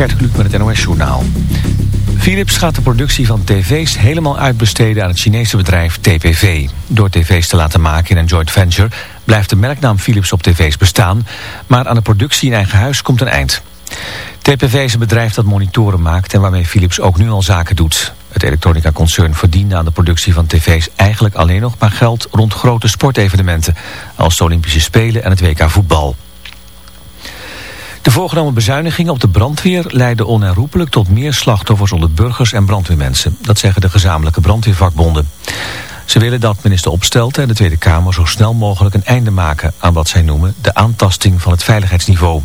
Gert met het NOS Journaal. Philips gaat de productie van tv's helemaal uitbesteden aan het Chinese bedrijf TPV. Door tv's te laten maken in een joint venture blijft de merknaam Philips op tv's bestaan, maar aan de productie in eigen huis komt een eind. TPV is een bedrijf dat monitoren maakt en waarmee Philips ook nu al zaken doet. Het elektronica-concern verdiende aan de productie van tv's eigenlijk alleen nog maar geld rond grote sportevenementen, als de Olympische Spelen en het WK voetbal. De voorgenomen bezuinigingen op de brandweer leiden onherroepelijk tot meer slachtoffers onder burgers en brandweermensen. Dat zeggen de gezamenlijke brandweervakbonden. Ze willen dat minister Opstelten en de Tweede Kamer zo snel mogelijk een einde maken aan wat zij noemen de aantasting van het veiligheidsniveau.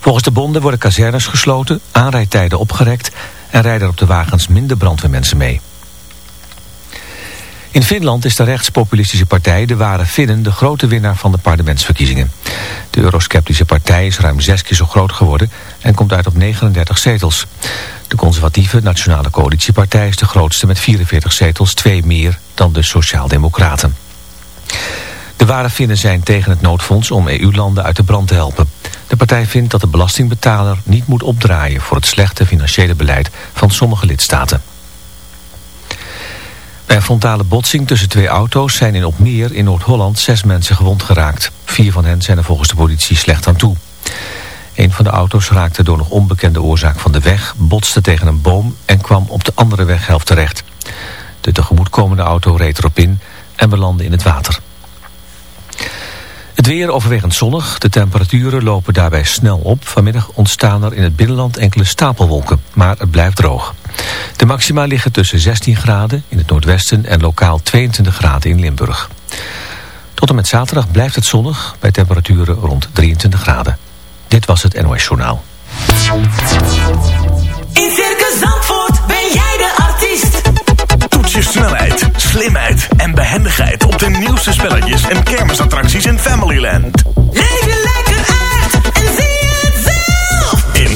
Volgens de bonden worden kazernes gesloten, aanrijdtijden opgerekt en rijden op de wagens minder brandweermensen mee. In Finland is de rechtspopulistische partij De Ware Finnen de grote winnaar van de parlementsverkiezingen. De eurosceptische partij is ruim zes keer zo groot geworden en komt uit op 39 zetels. De conservatieve Nationale Coalitiepartij is de grootste met 44 zetels, twee meer dan de Sociaaldemocraten. De Ware Finnen zijn tegen het noodfonds om EU-landen uit de brand te helpen. De partij vindt dat de belastingbetaler niet moet opdraaien voor het slechte financiële beleid van sommige lidstaten. Bij frontale botsing tussen twee auto's zijn in Opmeer in Noord-Holland zes mensen gewond geraakt. Vier van hen zijn er volgens de politie slecht aan toe. Een van de auto's raakte door nog onbekende oorzaak van de weg, botste tegen een boom en kwam op de andere weghelft terecht. De tegemoetkomende auto reed erop in en belandde in het water. Het weer overwegend zonnig. De temperaturen lopen daarbij snel op. Vanmiddag ontstaan er in het binnenland enkele stapelwolken, maar het blijft droog. De maxima liggen tussen 16 graden in het noordwesten en lokaal 22 graden in Limburg. Tot en met zaterdag blijft het zonnig bij temperaturen rond 23 graden. Dit was het NOS Journaal. In Circus Zandvoort ben jij de artiest. Toets je snelheid, slimheid en behendigheid op de nieuwste spelletjes en kermisattracties in Familyland. Leef je lekker uit en zie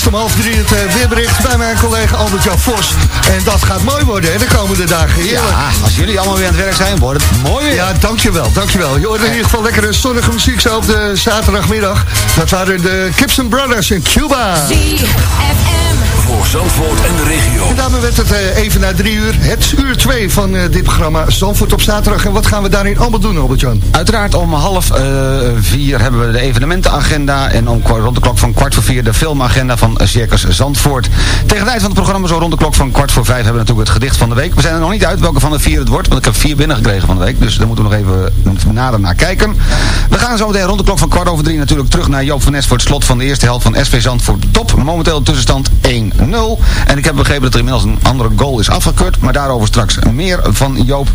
Zojuist om half drie het uh, weerbericht bij mijn collega Albert-Jan Vos. En dat gaat mooi worden hè, de komende dagen. Heerlijk. Ja, als jullie allemaal weer aan het werk zijn, wordt het mooi weer. Ja, dankjewel, dankjewel. Je hoort in ieder geval lekkere zonnige muziek zo op de zaterdagmiddag. Dat waren de Gibson Brothers in Cuba. Voor Zandvoort en de regio. En daarmee werd het uh, even na drie uur. Het uur twee van uh, dit programma Zandvoort op zaterdag. En wat gaan we daarin allemaal doen, Albert-Jan? Uiteraard om half uh, vier hebben we de evenementenagenda. En om rond de klok van kwart voor vier de filmagenda van Circus Zandvoort. Tegen het eind van het programma, zo rond de klok van kwart voor vijf, hebben we natuurlijk het gedicht van de week. We zijn er nog niet uit welke van de vier het wordt. Want ik heb vier binnengekregen van de week. Dus daar moeten we nog even nader naar kijken. We gaan zo meteen rond de klok van kwart over drie natuurlijk terug naar Joop van Nes voor het slot van de eerste helft van SV Zandvoort top. Momenteel de tussenstand 1 0. En ik heb begrepen dat er inmiddels een andere goal is afgekeurd. Maar daarover straks meer van Joop.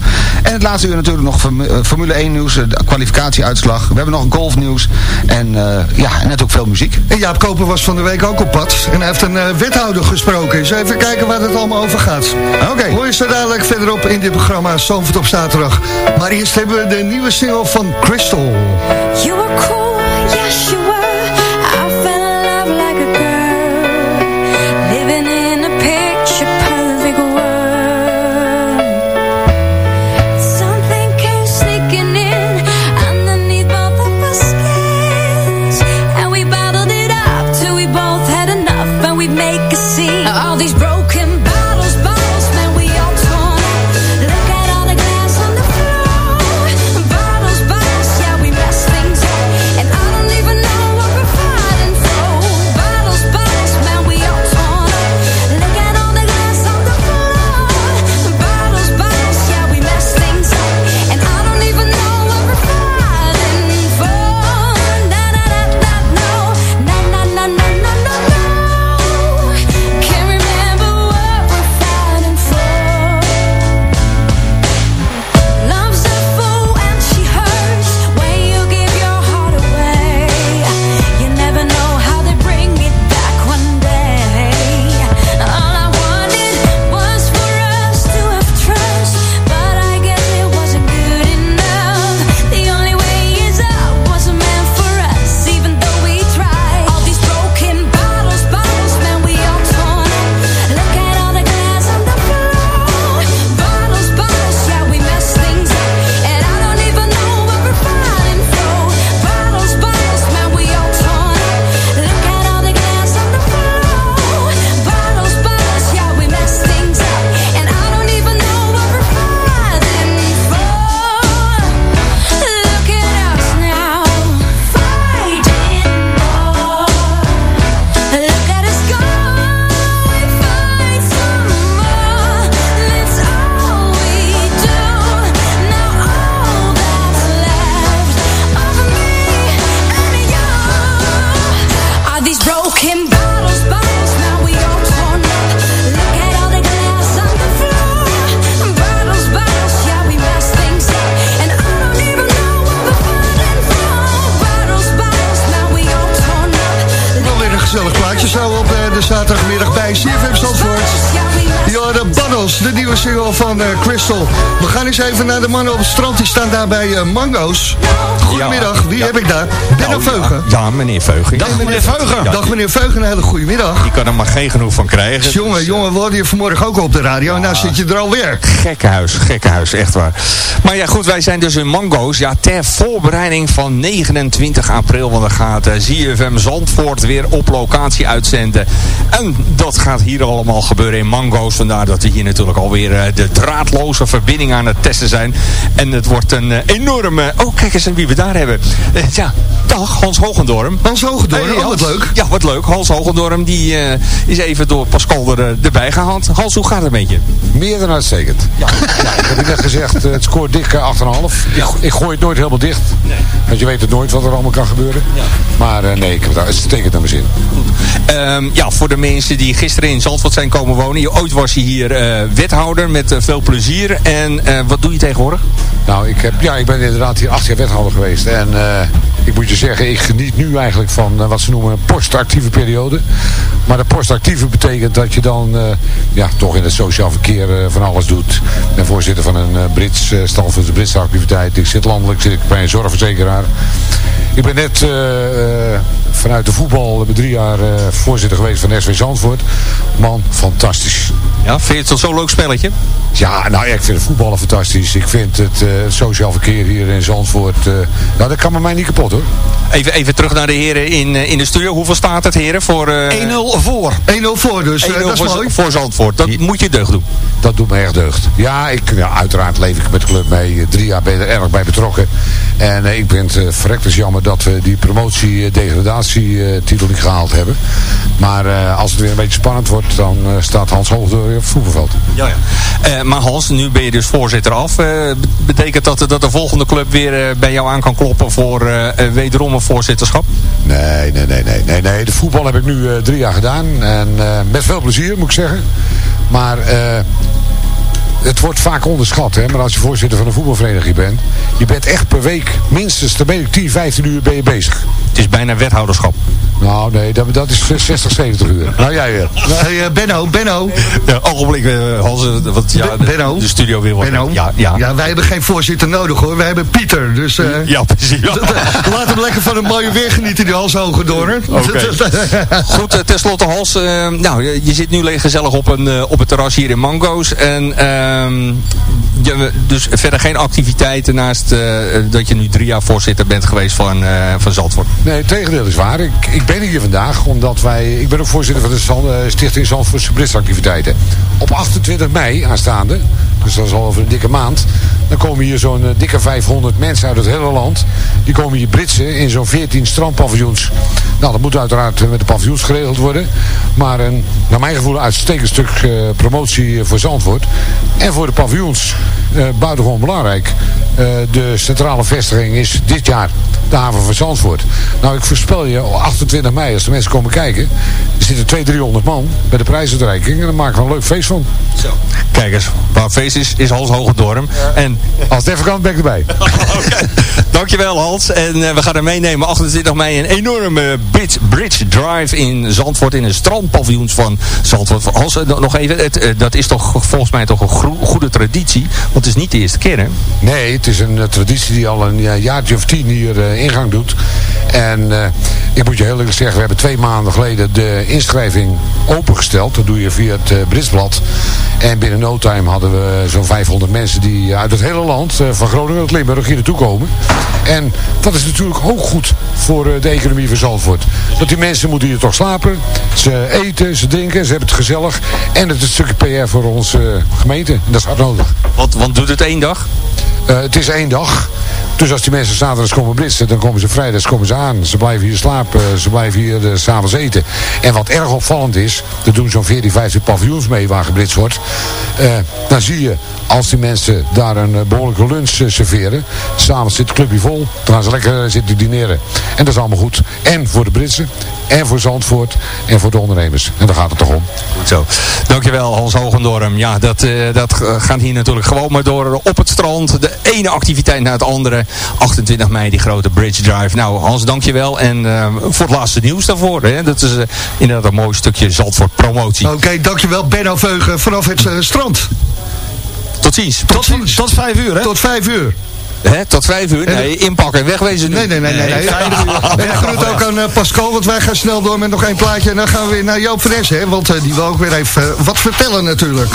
En het laatste uur natuurlijk nog Formule 1 nieuws. De kwalificatieuitslag. We hebben nog golfnieuws. En uh, ja, en net ook veel muziek. En Jaap Koper was van de week ook op pad. En hij heeft een uh, wethouder gesproken. Dus even kijken waar het allemaal over gaat. Oké. Okay. Hoor je zo dadelijk verderop in dit programma Zandvoort op zaterdag. Maar eerst hebben we de nieuwe single van Crystal. You were cool, yes you were. De mannen op het strand. Die staan daar bij uh, Mango's. Benno nou, Veugen. Ja, meneer Veugen. Dag meneer Veugen. Dag meneer Veugen, een hele goede middag. Je kan er maar geen genoeg van krijgen. Jongen, dus, jongen, we hadden je vanmorgen ook op de radio. En nou zit je er alweer. Gekkenhuis, gekkenhuis, echt waar. Maar ja, goed, wij zijn dus in Mango's. Ja, ter voorbereiding van 29 april. Want dan gaat uh, ZFM Zandvoort weer op locatie uitzenden. En dat gaat hier allemaal gebeuren in Mango's. Vandaar dat we hier natuurlijk alweer uh, de draadloze verbinding aan het testen zijn. En het wordt een uh, enorme... Oh, kijk eens wie we daar hebben. Ja, dag, Hans Hogendorm. Hans Hogendorm, hey, oh, wat leuk. Ja, wat leuk. Hans Hogendorm, die uh, is even door Pascal er, erbij gehaald. Hans, hoe gaat het met je? Meer dan uitstekend. Ja, ja ik heb net gezegd, het scoort dik 8,5. Ja. Ik, ik, gooi het nooit helemaal dicht. Nee. Want je weet het nooit wat er allemaal kan gebeuren. Ja. Maar nee, ik heb het uitstekend naar mijn zin. Goed. Um, ja, voor de mensen die gisteren in Zandvoort zijn komen wonen. Ooit was je hier wethouder met veel plezier. En wat doe je tegenwoordig? Nou, ik, heb, ja, ik ben inderdaad hier acht jaar wethouder geweest. En uh, ik moet je zeggen, ik geniet nu eigenlijk van uh, wat ze noemen een postactieve periode. Maar de postactieve betekent dat je dan uh, ja, toch in het sociaal verkeer van alles doet. Ik ben voorzitter van een Brits stal de Britse activiteit. Ik zit landelijk, ik bij een zorgverzekeraar. Ik ben net vanuit de voetbal. Ben drie jaar eh, voorzitter geweest van SV Zandvoort. Man, fantastisch. Ja, vind je het zo'n leuk spelletje? Ja, nou ja, ik vind het voetballen fantastisch. Ik vind het eh, sociaal verkeer hier in Zandvoort... eh nou, dat kan bij mij niet kapot hoor. Even, even terug naar de heren in, eh, in de studio. Hoeveel staat het heren voor... eh 1-0 voor. 1-0 voor, dus eh, 1-0 dat is voor, mooi. voor Zandvoort. Dat moet je deugd doen. Dat doet me echt deugd. Ja, ik, ja, uiteraard leef ik met de club mee. Drie jaar ben ik er erg bij betrokken. En eh, ik vind het uh, verrekt is jammer dat we die promotie-degradatie-titel niet gehaald hebben. Maar eh, als het weer een beetje spannend wordt, dan staat Hans Hoogdeur weer op het voetbalveld. Ja, ja. Eh, maar Hans, nu ben je dus voorzitter af. Eh, betekent dat dat de volgende club weer eh, bij jou aan kan kloppen voor wederom een voorzitterschap? Nee, nee, nee, nee, nee, nee. De voetbal heb ik nu drie jaar gedaan. En met veel plezier, moet ik zeggen. Maar het wordt vaak onderschat. Hè? Maar als je voorzitter van een voetbalvereniging bent. Je bent echt per week minstens, dan ben ik 10, 15 uur ben je bezig. Het is bijna wethouderschap. Nou nee, dat, dat is 60, 70 uur. Nou jij weer. Hey, eh, Benno, Benno. Ja, ogenblik, eh, Hans, eh, want ja, de, Benno? de studio weer. Benno. Ja, ja. Ja, wij hebben geen voorzitter nodig hoor. Wij hebben Pieter. Dus eh, Ja, precies. laat hem lekker van een mooie weer genieten, die Hans Hogendoorn. Oké. Goed, eh, tenslotte Hans, eh, nou, je, je zit nu leeg gezellig op, een, op het terras hier in Mango's. En ehm, dus verder geen activiteiten naast eh, dat je nu drie jaar voorzitter bent geweest van, eh van Zandvoort. Nee, tegendeel is waar. Ik, ik ben hier vandaag omdat wij... Ik ben ook voorzitter van de eh, Stichting Zandvoortse Britsactiviteiten. Op 28 mei aanstaande, dus dat is al over een dikke maand... dan komen hier zo'n eh, dikke 500 mensen uit het hele land. Die komen hier britsen in zo'n 14 strandpaviljoens. Nou, dat moet uiteraard met de paviljoens geregeld worden. Maar een, naar mijn gevoel, uitstekend stuk eh, promotie voor Zandvoort. En voor de paviljoens buitengewoon belangrijk. Eh, de centrale vestiging is dit jaar de haven van Zandvoort. Nou, ik voorspel je, op 28 mei, als de mensen komen kijken... er zitten 200, 300 man bij de prijsuitreiking... en dan maken we een leuk feest van. Kijk eens, waar feest is, is Hans Hogendorm. En Als het even kan, ben ik erbij. Dankjewel Hans. En eh, we gaan er meenemen 28 mei een enorme bridge, bridge drive in Zandvoort. In een strandpaviljoens van Zandvoort. Hans, eh, nog even. Het, eh, dat is toch volgens mij toch een goede traditie. Het is niet de eerste keer hè? Nee, het is een eh, traditie die al een eh, jaartje of tien hier eh, ingang doet. En ik moet je heel eerlijk zeggen, we hebben twee maanden geleden de inschrijving opengesteld. Dat doe je via het eh, Britsblad. En binnen no time hadden we zo'n 500 mensen die uit het hele land, eh, van Groningen tot Limburg, hier naartoe komen. En dat is natuurlijk ook goed voor eh, de economie van Zandvoort. Dat die mensen moeten hier toch slapen. Ze eten, ze drinken, ze hebben het gezellig. En het is een stukje PR voor onze gemeente. En dat is hard nodig. Want, want doet het één dag? Eh, het is één dag. Dus als die mensen zaterdags komen blitsen, dan komen ze vrijdags komen ze aan. Ze blijven hier slapen, ze blijven hier uh, s'avonds eten. En wat erg opvallend is, er doen zo'n 14, 15 paviljoens mee waar geblitst wordt. Eh, dan zie je, als die mensen daar een eh, behoorlijke lunch serveren, s'avonds zit het clubje vol, dan gaan ze lekker zitten dineren. En dat is allemaal goed. En voor de Britsen, en voor Zandvoort, en voor de ondernemers. En daar gaat het toch om. Goed zo. Dankjewel Hans Hogendorm. Ja, dat, dat gaat hier natuurlijk gewoon maar door op het strand. De ene activiteit na het andere. 28 mei die grote Bridge Drive. Nou Hans, dankjewel. En eh, voor het laatste nieuws daarvoor. Hè. Dat is eh, inderdaad een mooi stukje Zandvoort promotie. Oké, dankjewel Benno Veugen vanaf het eh, strand. Tot ziens. Tot, ziens. Tot vijf uur, hè? Tot vijf uur. Hè, tot vijf uur? Nee, inpakken en wegwezen nu. Nee, nee, nee. nee, nee. En groet ook aan Pascal, want wij gaan snel door met nog één plaatje. En dan gaan we weer naar Joop Fres, hè. Want die wil ook weer even wat vertellen natuurlijk.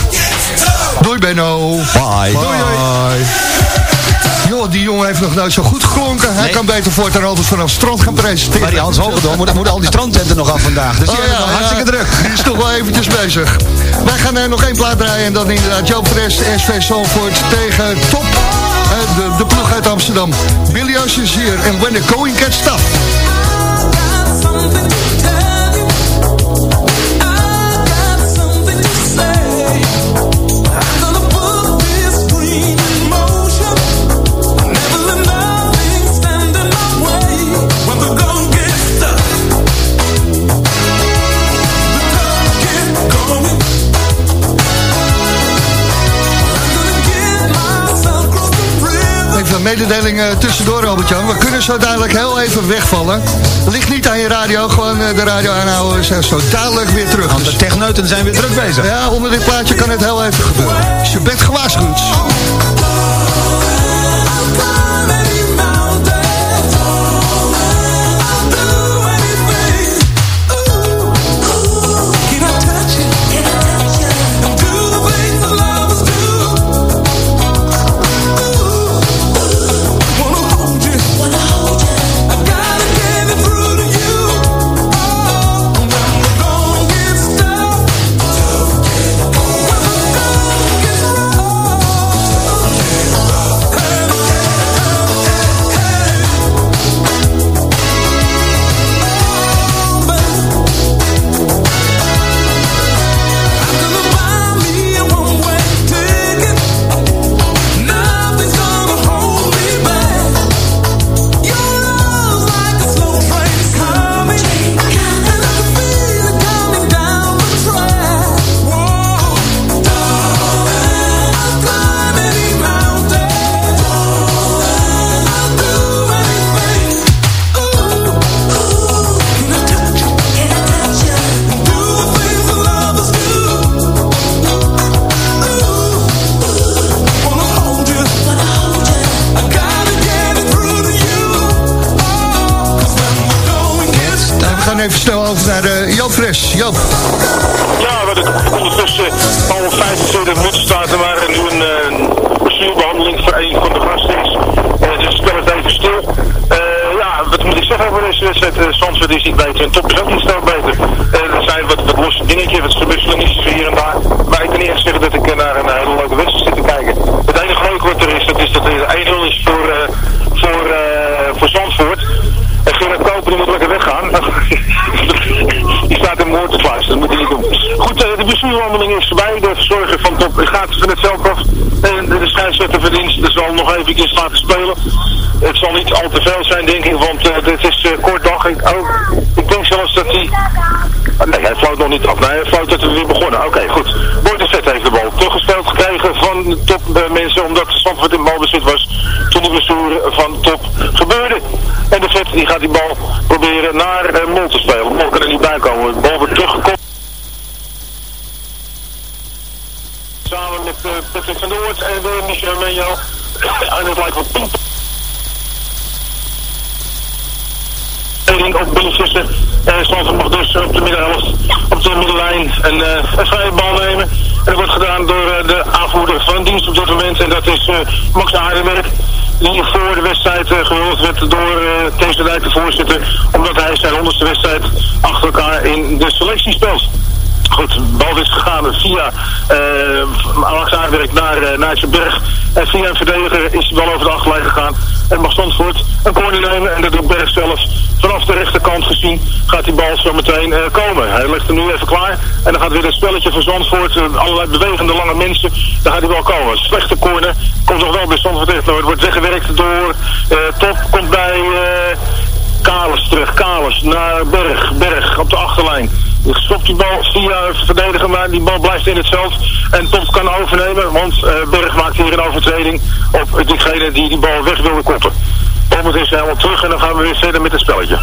Doei Benno. Bye. Doei, doei. Joh, die jongen heeft nog nooit zo goed geklonken. Hij Nee. kan beter voortaan altijd vanaf het strand gaan presenteren. Maar die Hans Hogendorm moet, moet al die strandtenten nog af vandaag. Dus die Oh, nog hartstikke druk. Die is toch wel eventjes bezig. Wij gaan er nog één plaat draaien. En dan inderdaad Joop Fres, SV Zalvoort tegen Top. eh, de, de ploeg uit Amsterdam. Billy Ocean is hier. En When the Going Gets Tough. Mededeling eh, tussendoor, Albert-Jan. We kunnen zo dadelijk heel even wegvallen. Ligt niet aan je radio, gewoon eh, de radio aanhouden. We zijn zo dadelijk weer terug. Want de techneuten zijn weer druk bezig. ja, onder dit plaatje kan het heel even gebeuren. Dus je bent gewaarschuwd. Verzorger van Top gaat van het veld. En de scheidsrechter verdient, zal nog even laten spelen. Het zal niet al te veel zijn, denk ik, want uh, dit is uh, kort dag. Ik, oh, ik denk zelfs dat hij... Ah, nee, hij floot nog niet af. Nee, hij floot dat we weer begonnen. Oké, goed. Boy de Vet heeft de bal teruggespeeld gekregen van de top uh, mensen, omdat Zandvoort in balbezit was toen de bestuur van top gebeurde. En de Vet die gaat die bal proberen naar uh, te spelen. Mol kan er niet bij komen. De bal wordt teruggekomen. Samen met uh, Patrick van der Oort en uh, Michel Menjo. en het lijkt wel Erin ook binnenvissen. En Stanford mag dus op de middenhelft, op de middenlijn een, een vrije bal nemen. En dat wordt gedaan door de aanvoerder van dienst op dit moment. En dat is Max Aardenberg. Die voor de wedstrijd gehuld werd door Kees de Dijk, de voorzitter. Omdat hij zijn honderdste wedstrijd achter elkaar in de selectie speelt. Goed, de bal is gegaan via uh, Alex Aardwerk naar, uh, naar berg. En via een verdediger is de bal over de achterlijn gegaan. En mag Zandvoort een corner nemen. En dat doet Berg zelf vanaf de rechterkant gezien gaat die bal zo meteen uh, komen. Hij legt hem nu even klaar. En dan gaat weer het spelletje van Zandvoort. Uh, allerlei bewegende lange mensen. Daar gaat hij wel komen. Slechte corner. Komt nog wel bij Zandvoort echt. Wordt weggewerkt door Top. Komt bij Kalis terug. Kalis naar Berg. Berg op de achterlijn. Stopt die bal via verdediger, maar die bal blijft in het veld. En Top kan overnemen, want uh, Berg maakt hier een overtreding op diegene die die bal weg wilde koppen. Tom is helemaal terug en dan gaan we weer verder met het spelletje.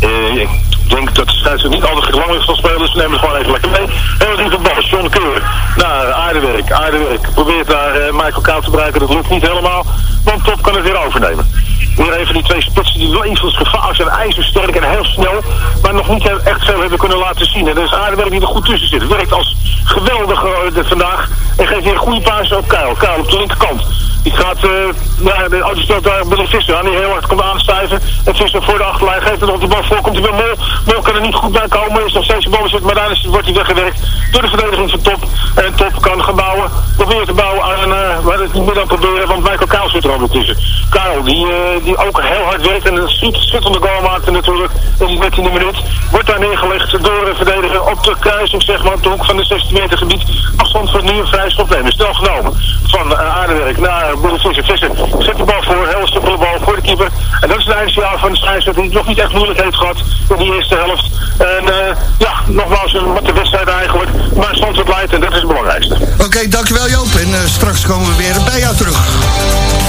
Uh, ik denk dat de scheidsrechter niet altijd lang zal spelen, dus we nemen het gewoon even lekker mee. Heel lieve bal, John Keur naar Aardewerk. Aardewerk probeert daar uh, Michael Koud te bereiken, dat lukt niet helemaal, want Top kan het weer overnemen. Weer even die twee spitsen die levensgevaarlijk zijn, ijzersterk en heel snel, maar nog niet echt veel hebben kunnen laten zien. En er is Aardewerk die er goed tussen zit. Het werkt als geweldig uh, vandaag en geeft weer een goede paas op Kuil. Kuil op de linkerkant. Die gaat, uh, ja, de auto stelt daar Billy Visser aan, die heel hard komt aanstuiven. En Visser voor de achterlijn geeft en op de bal voor, komt hij weer Mol. Mol kan er niet goed bij komen, is nog steeds de bal maar daar wordt hij weggewerkt door de verdediging van Top. En Top kan gaan bouwen, probeert te bouwen aan, uh, waar het niet meer dan proberen, want Michael Kuil zit er ook tussen. Kuil, die, uh, die ook heel hard werkt en een schitterende goal maakte natuurlijk in die 13e minuut. Wordt daar neergelegd door de verdediger op de kruising, zeg maar, op de hoek van de 16 meter gebied. Afstand voor nu een vrij stop nemen. Stel genomen van uh, Aardewerk naar Visser. Visser zet de bal voor, heel simpele bal voor de En dat is het eindsignaal van de scheidsrechter die nog niet echt moeilijk heeft gehad in die eerste helft. En uh, ja, nogmaals een matte wedstrijd eigenlijk. Maar stand het leidt en dat is het belangrijkste. Oké, dankjewel Joop. En uh, straks komen we weer bij jou terug.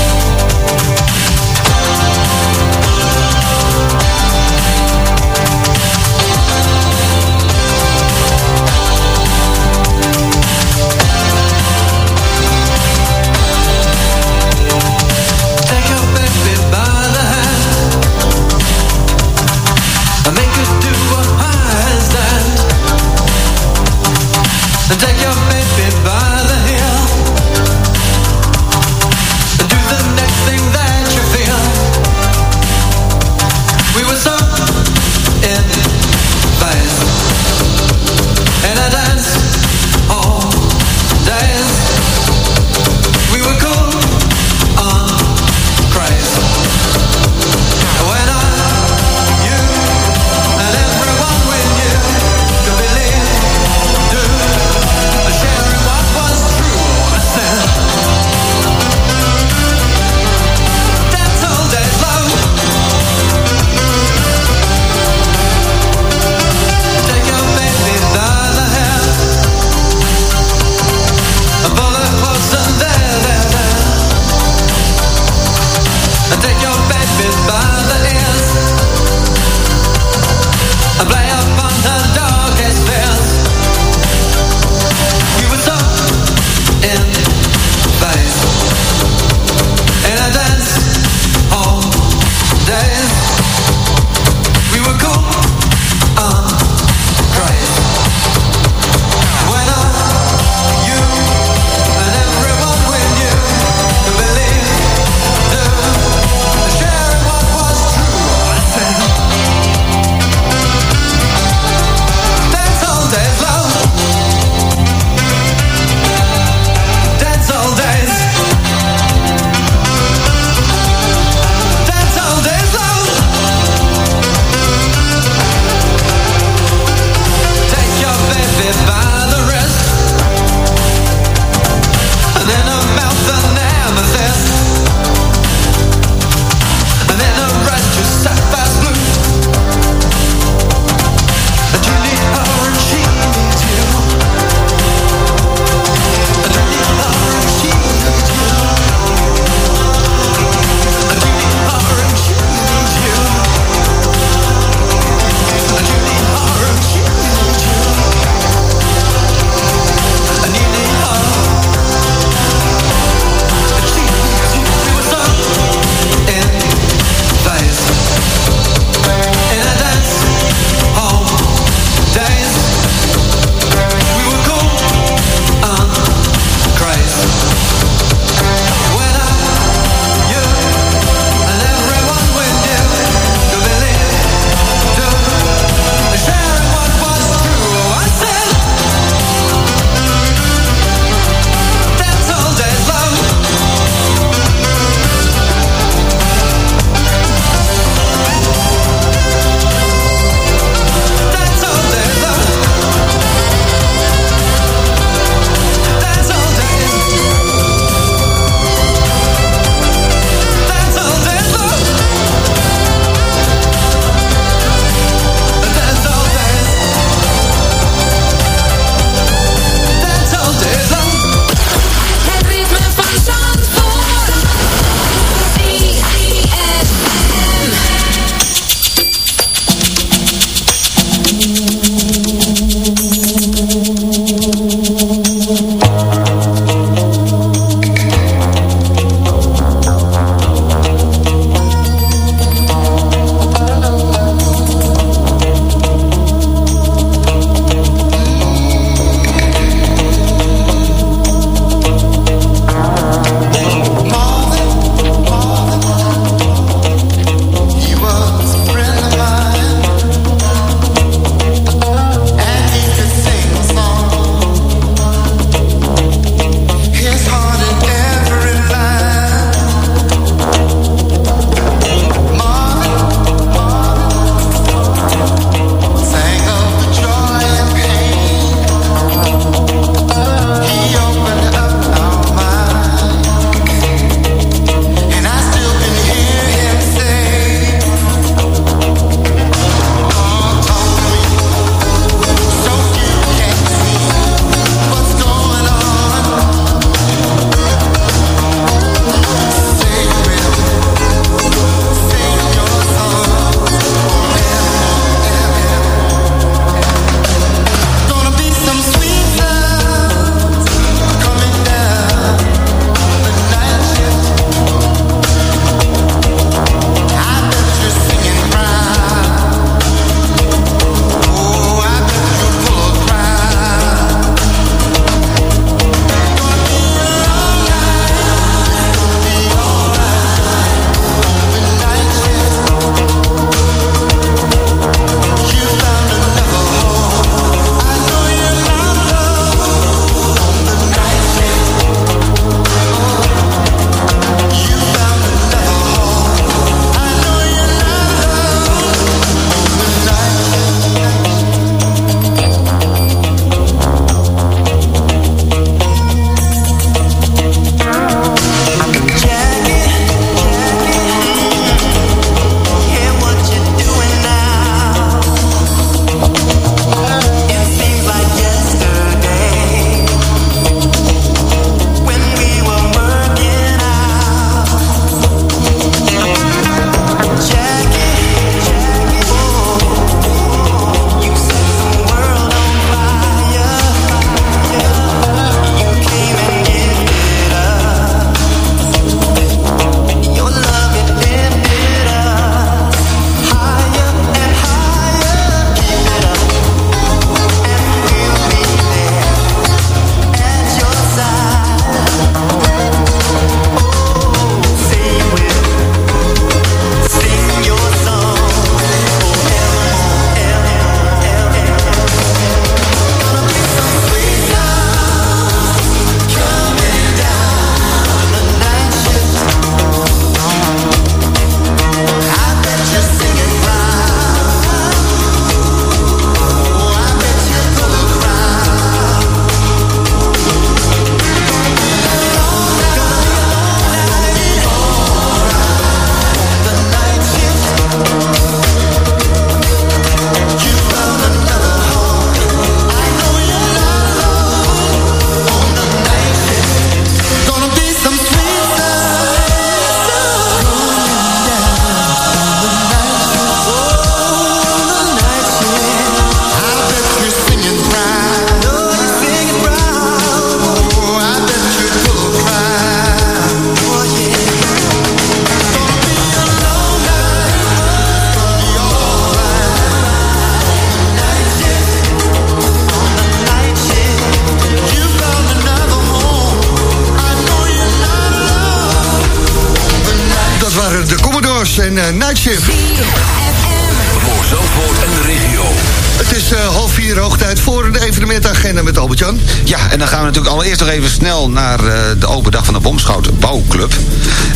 Naar eh, de open dag van de Bomschout Bouwclub.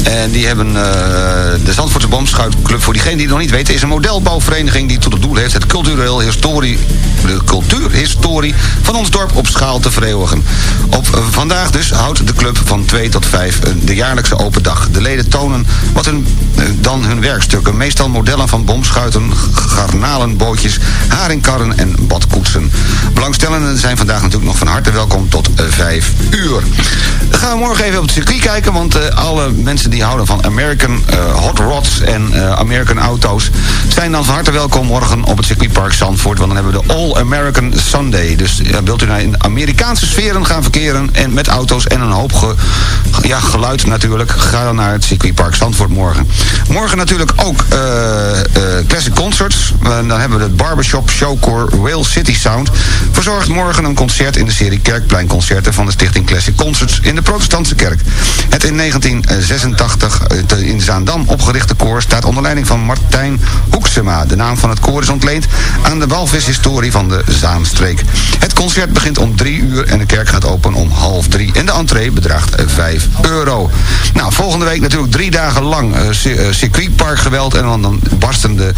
En die hebben eh, de Zandvoortse Bomschoutclub, voor diegenen die het nog niet weten, is een modelbouwvereniging die tot het doel heeft het cultureel historie, de cultuurhistorie van ons dorp op schaal te vereeuwigen. Op eh, vandaag dus houdt de club van 2 tot 5 de jaarlijkse open dag. De leden tonen wat hun, dan hun werkstukken, meestal modellen van bomschuiten, garnalenbootjes, haringkarren en badkoetsen. Belangstellenden zijn vandaag natuurlijk nog van harte welkom tot eh, 5 uur. Gaan we morgen even op het circuit kijken, want eh, alle mensen die houden van American eh, hot rods en American auto's zijn dan van harte welkom morgen op het circuitpark Zandvoort, want dan hebben we de All American Sunday. Dus wilt u naar Amerikaanse sferen gaan verkeren en met auto's en een hoop ge- ja, geluid natuurlijk, ga dan naar het circuitpark Zandvoort morgen. Morgen natuurlijk ook eh, eh, Classic Concerts. Dan hebben we het Barbershop Showcore Rail City Sound. Verzorgt morgen een concert in de serie Kerkpleinconcerten van de Stichting Classic Concerts in de Protestantse Kerk. Het in 1986 te- in Zaandam opgerichte koor staat onder leiding van Martijn Hoeksema. De naam van het koor is ontleend aan de walvishistorie van de Zaanstreek. Het concert begint om drie uur en de kerk gaat open om half drie. En de entree bedraagt eh, 5 euro. Nou, volgende week natuurlijk drie dagen lang eh, eh, circuitparkgeweld. En dan, dan barsten de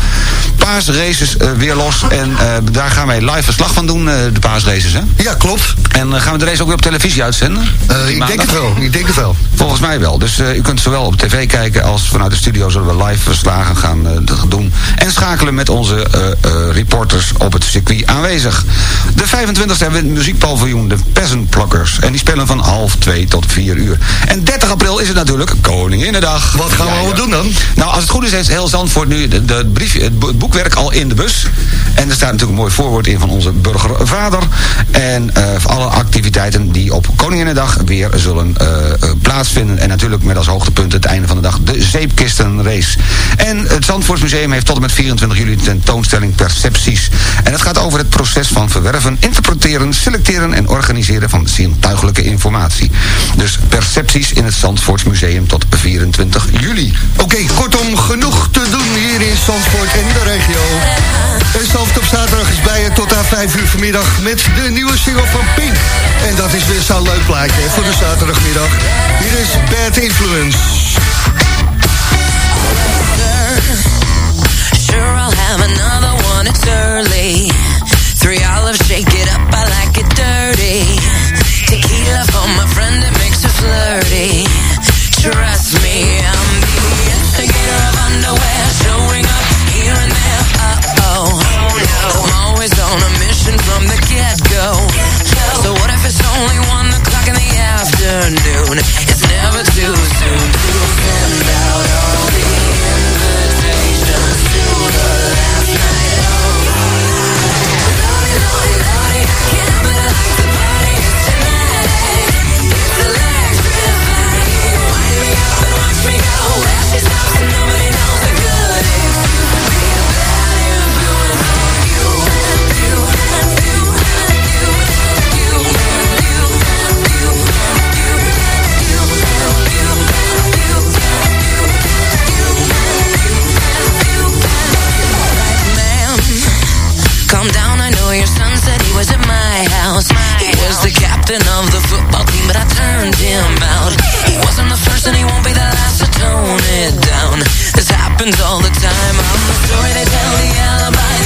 paasraces eh, weer los. En daar gaan wij live verslag van doen, de paasraces, hè? Ja, klopt. En gaan we de race ook weer op televisie uitzenden? Ik denk het wel, ik denk het wel. Volgens mij wel. Dus u kunt zowel op tv kijken als vanuit de studio zullen we live verslagen gaan doen. En schakelen met onze reporters op het circuit aanwezig. De 25e hebben we het muziekpaviljoen, de Peasant Pluckers. En die spelen van half twee tot vier uur. En 30 april is het natuurlijk Koninginnedag. Wat gaan we allemaal doen dan? Nou, als het goed is, heeft heel Zandvoort nu de, de brief, het bo- het boekwerk al in de bus. En er staat natuurlijk een mooi voorwoord in van onze burgervader. En eh, alle activiteiten die op Koninginnedag weer zullen eh, eh, plaatsvinden. En natuurlijk met als hoogtepunt het einde van de dag de zeepkistenrace. En het Zandvoortsmuseum heeft tot en met 24 juli tentoonstelling Percepties. En het gaat over het proces van verwerven, interpreteren, selecteren en organiseren van zintuigelijke informatie. Dus Percepties in het Zandvoortsmuseum tot 24 juli. Oké, kortom, genoeg te doen hier in Zandvoort en de regio. En Zandvoort op zaterdag is bij je tot aan 5 uur vanmiddag met de nieuwe single van Pink. En dat is weer zo'n leuk plaatje voor de zaterdagmiddag. Hier is Bad Influence. Three shake it up, I like it dirty. For my friend, flirty. Trust me, I'm the instigator of underwear, showing up here and there. Uh oh, I'm always on a mission from the get go. So what if it's only one o'clock in the afternoon? It's never too soon to send out captain of the football team, but I turned him out. He wasn't the first and he won't be the last, so tone it down. This happens all the time. I'm the story they tell, the alibi.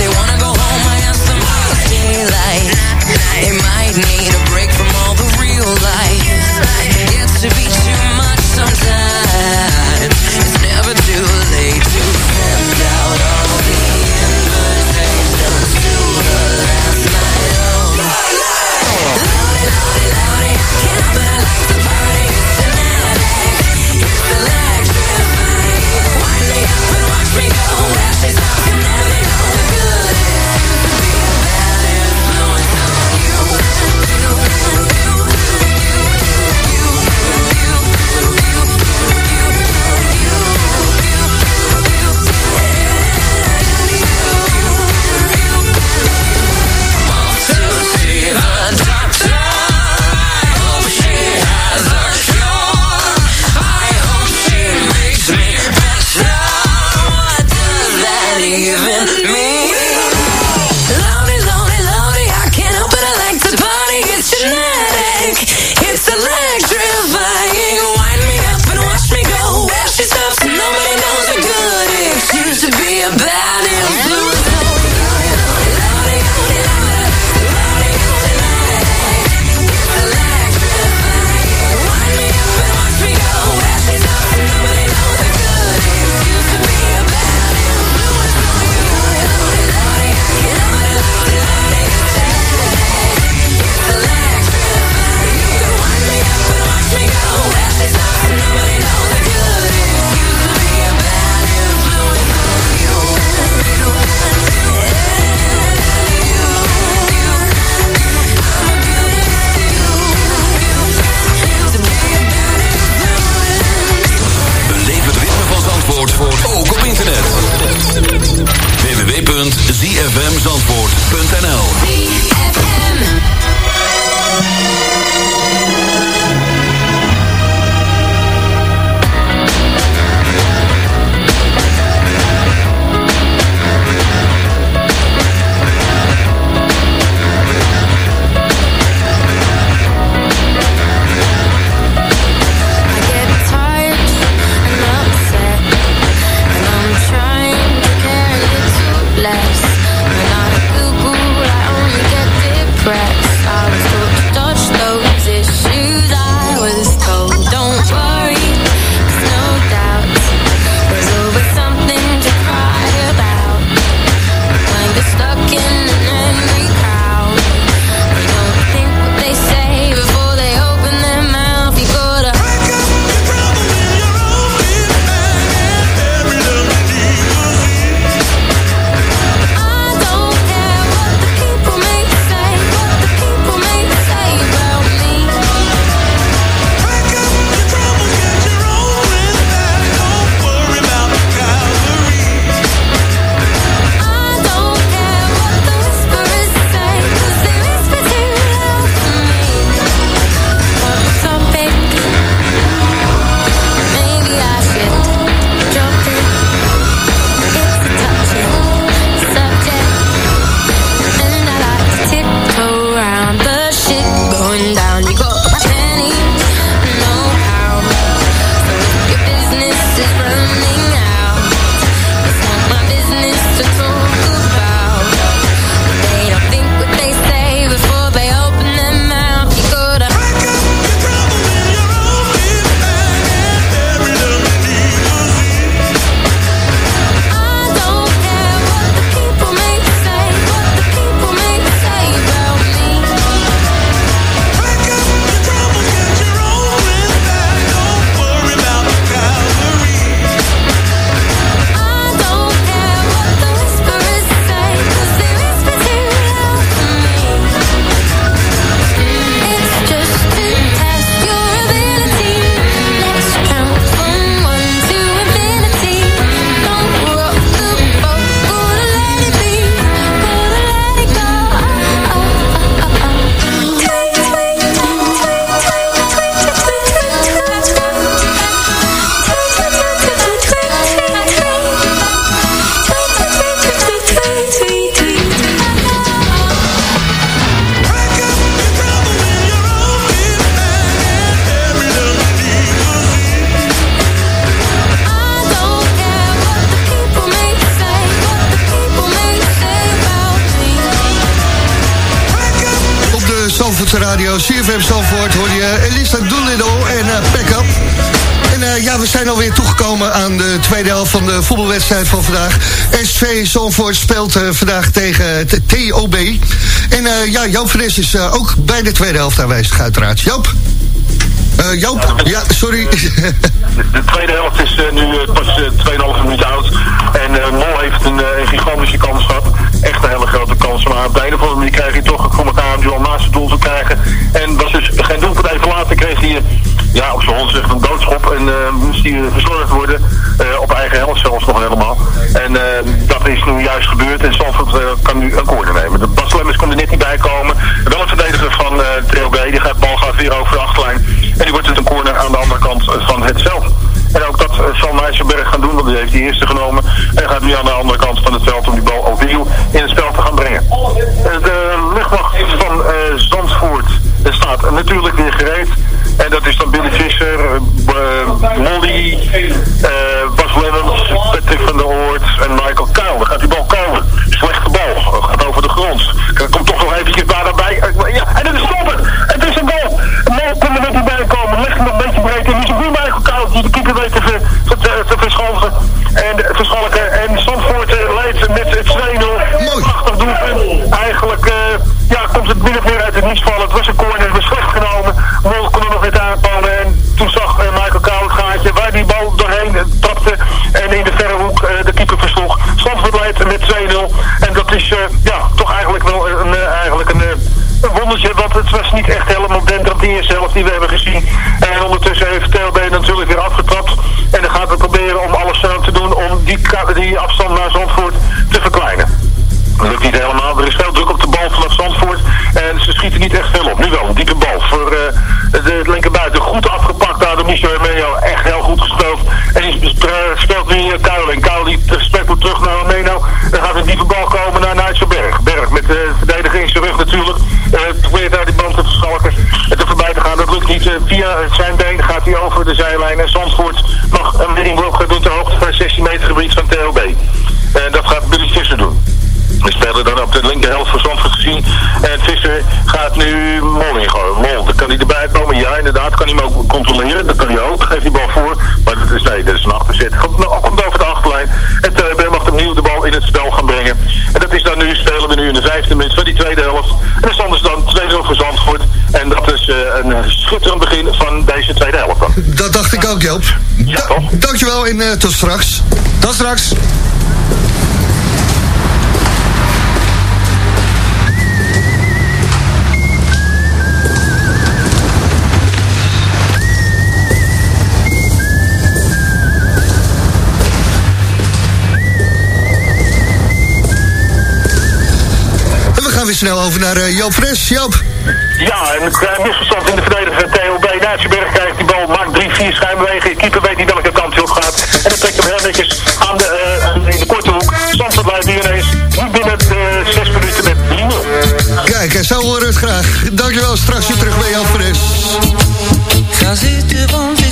www.radiotour.nl Zandvoort speelt uh, vandaag tegen het TOB. En ja, Joop Fres is ook bij de tweede helft aanwezig uiteraard. Joop? Uh, Joop, ja, sorry. De, de tweede helft is uh, nu pas 2,5 minuten oud. En Mol heeft een, een, gigantische kans gehad. Echt een hele grote kans. Maar op de een of andere manier krijg je toch voor elkaar om Johan naast het doel te krijgen. En was dus geen doelpunt. Even later kreeg hij ja, op zijn hond zegt een doodschop. En moest hij verzorgd worden. Zelfs nog helemaal. En dat is nu juist gebeurd. En Zandvoort kan nu een corner nemen. De Bas Lemmers kon er net niet bij komen. Wel een verdediger van uh, TLB. Die gaat, bal gaat weer over de achterlijn. En die wordt het een corner aan de andere kant van het veld. En ook dat zal Nijsselberg gaan doen, want die heeft die eerste genomen. En gaat nu aan de andere kant van het veld om die bal opnieuw in het spel te gaan brengen. De luchtmacht van uh, Zandvoort staat natuurlijk weer gereed. En dat is dan Billy Visser, Molly, uh, Bas Lemmens, Patrick van en Michael Kuil. Dan gaat die bal komen. Slechte bal. Gaat over de grond. Er komt toch nog eventjes daarbij. Ja, en het is stoppen. Het is een goal. Mol kon er net niet bij komen. Ligt hem een beetje breed. En die is opnieuw Michael Kuil die de keeper weet te, te, te. En, verschalken. En Zandvoort uh, leidt met 2-0. Wondertje. Want het was niet echt helemaal denderend die eerste helft die we hebben gezien. En ondertussen heeft TLB natuurlijk weer afgetrapt. En dan gaat het proberen om alles aan te doen om die, die afstand naar Zandvoort te verkleinen. Dat lukt niet helemaal. Er is veel druk op de bal vanaf Zandvoort. En ze schieten niet echt veel op. Nu wel, een diepe bal voor uh, de linkerbuiten. Goed afgepakt daar door Michel Hermeno. Echt heel goed gespeeld. En die speelt nu Kuil. En Kuil die speelt terug naar Hermeno. Dan gaat een diepe bal komen naar Nijtselberg. Berg met de verdediger in zijn rug natuurlijk. Via zijn been gaat hij over de zijlijn. En Zandvoort mag een gaan doen ter hoogte van 16 meter gebied van TLB. En dat gaat Billy Visser doen. We spelen dan op de linkerhelft van Zandvoort gezien. En Visser gaat nu Mol ingooien. Mol, dan kan hij erbij komen. Ja, inderdaad, kan hij hem ook controleren. Dat kan hij ook. Geeft die bal voor. Maar dat is, nee, dat is een achterzet. Komt, nou, komt over de achterlijn. En TB mag opnieuw de bal in het spel gaan brengen. En dat is dan nu, spelen we nu in de vijfde minuut van die tweede helft. En stand is dan 2-0 voor Zandvoort. En dat is uh, een schitterend tweede helft. Dat dacht ik ook, Joop. Ja, toch? Dankjewel en uh, tot straks. Tot straks. Gaan weer snel over naar uh, Joop Fres. Joop. Ja, en een klein misverstand in de verdediger van TOB. Nijtsenberg krijgt die bal, maakt drie, vier schijnbewegingen. Keeper weet niet welke kant hij op gaat. En dan trekt hem heel netjes aan de, uh, in de korte hoek. Zandvoort blijft nu ineens niet binnen de zes minuten met 3-0. Kijk, en zo horen we het graag. Dankjewel, straks weer terug bij Joop Fres. Ga zitten, want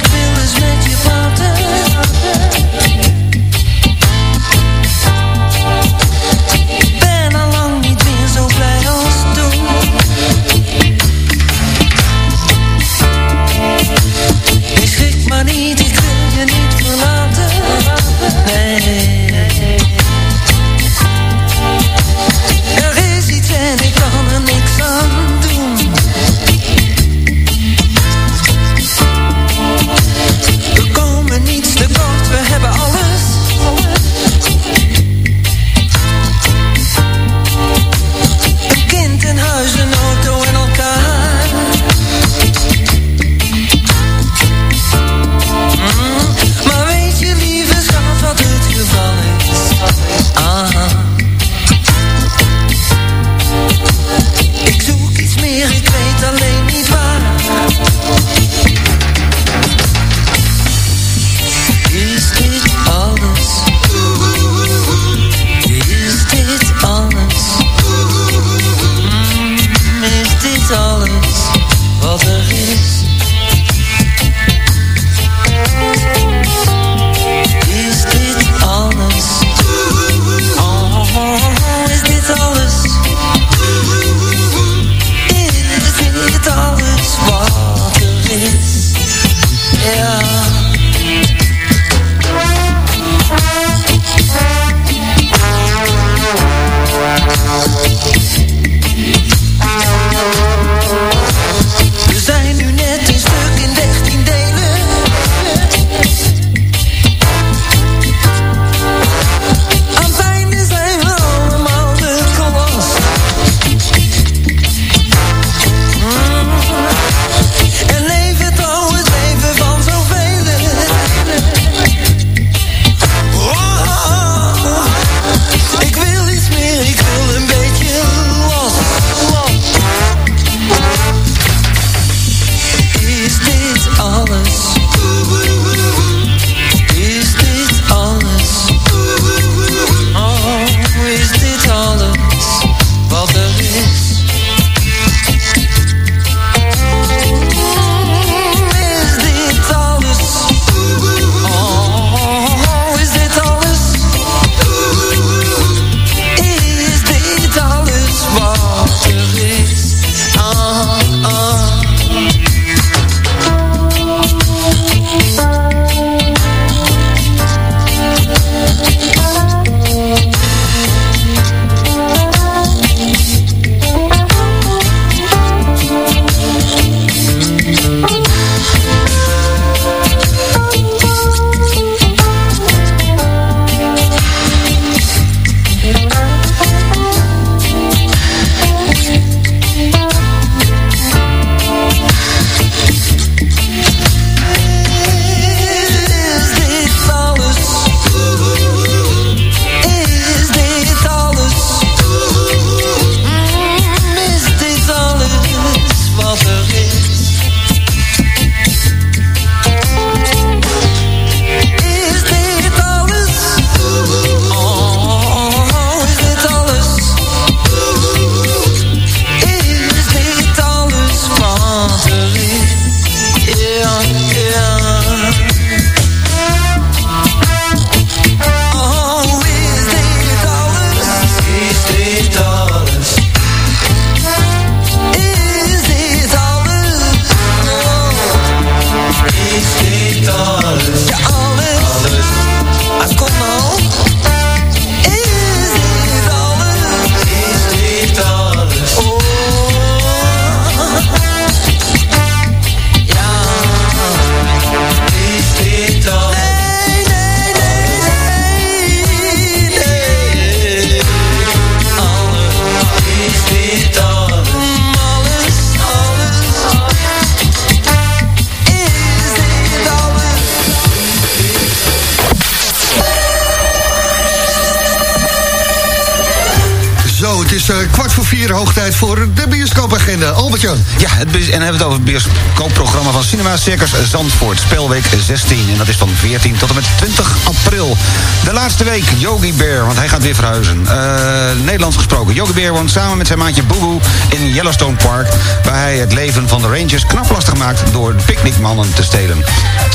is eh, kwart voor vier, hoog tijd voor de bioscoopagenda. Albert-Jan. Ja, het, en dan hebben we het over het bioscoopprogramma van Cinema Circus Zandvoort. Speelweek 16. En dat is van 14 tot en met 20 april. De laatste week, Yogi Bear, want hij gaat weer verhuizen. Eh, Nederlands gesproken. Yogi Bear woont samen met zijn maatje Boeboe in Yellowstone Park... waar hij het leven van de rangers knap lastig maakt... door picknickmannen te stelen.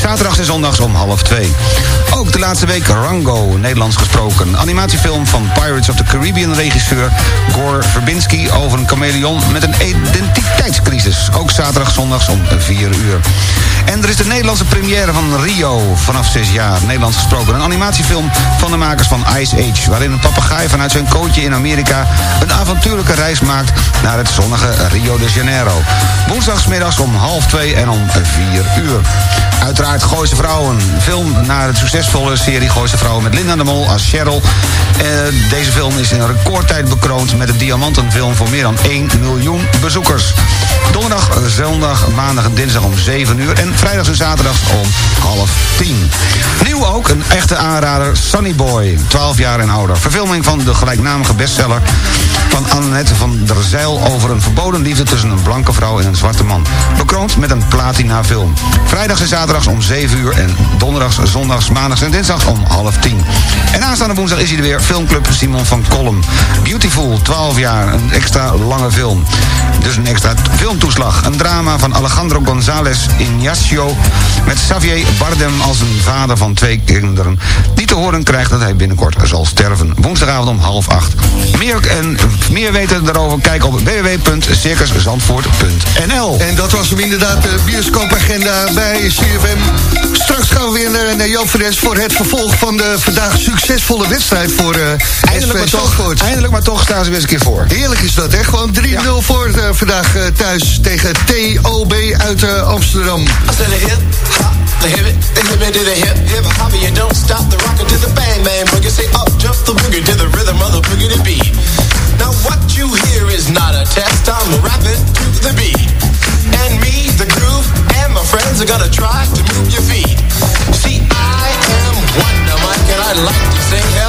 Zaterdags en zondags om half twee. Ook de laatste week Rango, Nederlands gesproken. Animatiefilm van Pirates of the Caribbean regisseur Gore Verbinski... over een chameleon met een identiteitscrisis. Ook zaterdag, zondags om 4 uur. En er is de Nederlandse première van Rio vanaf 6 jaar. Nederlands gesproken. Een animatiefilm van de makers van Ice Age... waarin een papegaai vanuit zijn kootje in Amerika... een avontuurlijke reis maakt naar het zonnige Rio de Janeiro. Woensdagsmiddags om half 2 en om 4 uur. Uiteraard Gooise Vrouwen. Film naar de succesvolle serie Gooise Vrouwen... met Linda de Mol als Cheryl. Eh, deze film is in recordtijd bekroond... met een diamantenfilm voor meer dan 1 miljoen bezoekers. Donderdag, zondag, maandag en dinsdag om 7 uur... en vrijdags en zaterdags om half 10. Nieuw ook, een echte aanrader, Sunny Boy, 12 jaar en ouder. Verfilming van de gelijknamige bestseller van Annette van der Zeil... over een verboden liefde tussen een blanke vrouw en een zwarte man. Bekroond met een platina film. Vrijdags en zaterdags om 7 uur en donderdags, zondags, maandags en dinsdags om half 10. En aanstaande woensdag is hij er weer, filmclub Simon van Kolm. Beautiful, 12 jaar, een extra lange film. Dus een extra filmtoeslag. Een drama van Alejandro González Ignacio... met Xavier Bardem als een vader van twee kinderen... die te horen krijgt dat hij binnenkort zal sterven. Woensdagavond om half acht. Meer, en, meer weten daarover, kijk op www.circuszandvoort.nl En dat was hem inderdaad de bioscoopagenda bij CFM. Straks gaan we weer naar, naar Joop Fres voor het vervolg van de vandaag succesvolle wedstrijd voor eh Eindelijk maar, SV toch, Zandvoort. eindelijk maar toch staan ze weer eens een keer voor. Heerlijk is dat, hè? Gewoon 3-0 voor eh, vandaag eh, thuis tegen TOB uit Amsterdam. I said a hip hop, the hip it, the hip it to the hip hip hop, you don't stop the rocker to the bang bang boogie. Say up, jump the boogie to the rhythm of the boogie to beat. Now what you hear is not a test. I'm rapping to the beat, and me, the groove, and my friends are gonna try to move your feet. See, I am Wonder Mike, and I like to say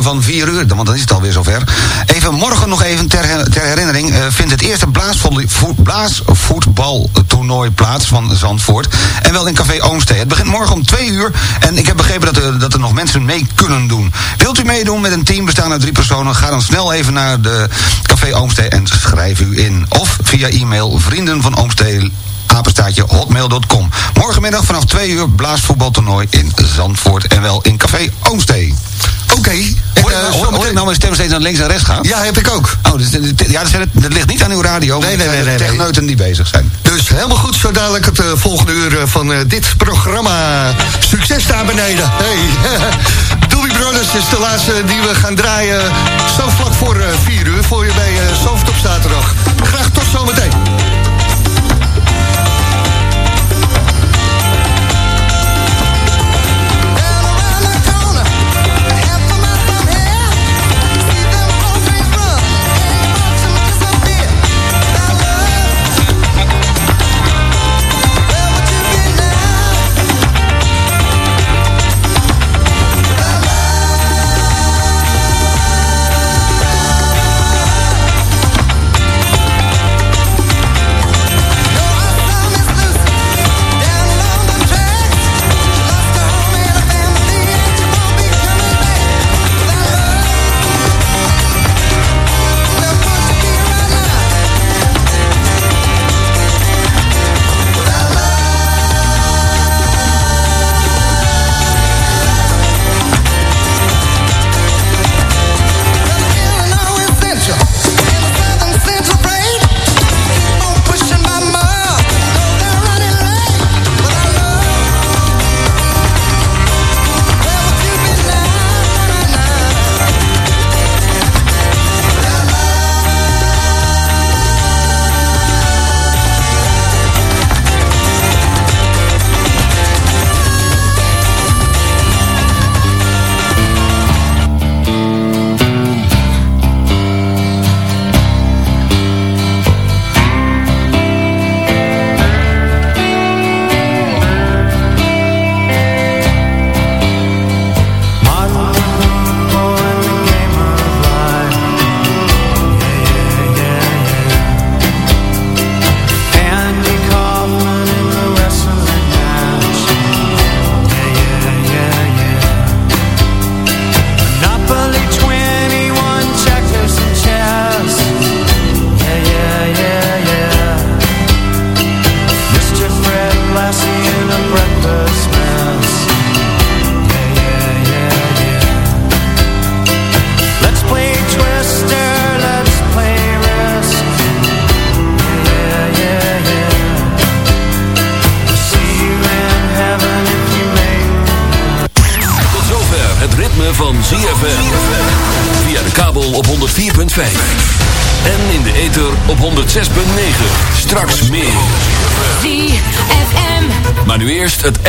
eh, van 4 uur, want dan is het alweer zover. Even morgen nog even ter, her- ter herinnering eh, vindt het eerste blaasvoetbaltoernooi plaats van Zandvoort. En wel in Café Oomstee. Het begint morgen om 2 uur en ik heb begrepen dat er, dat er nog mensen mee kunnen doen. Wilt u meedoen met een team bestaan uit drie personen? Ga dan snel even naar de Café Oomstee en schrijf u in. Of via e-mail vrienden van Oomstee apenstaatje hotmail.com. Morgenmiddag vanaf 2 uur blaasvoetbaltoernooi in Zandvoort en wel in Café Oomstee. Oké. Hoor, hoor, hoor, hoor ik nou mijn stem steeds naar links en rechts gaan? Ja, heb ik ook. Oh, dus, dit- ja, dat, het- dat ligt niet aan uw radio. Nee, nee, nee, nee, techneuten die bezig zijn. Dus helemaal goed, zo dadelijk het eh, volgende uur eh, van eh, dit programma. Succes daar beneden. Hey. Doobie Brothers is de laatste die we gaan draaien. Zo vlak voor eh 4 uur voor je bij uh, op zaterdag. Graag tot zometeen.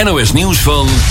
NOS nieuws van 10 uur.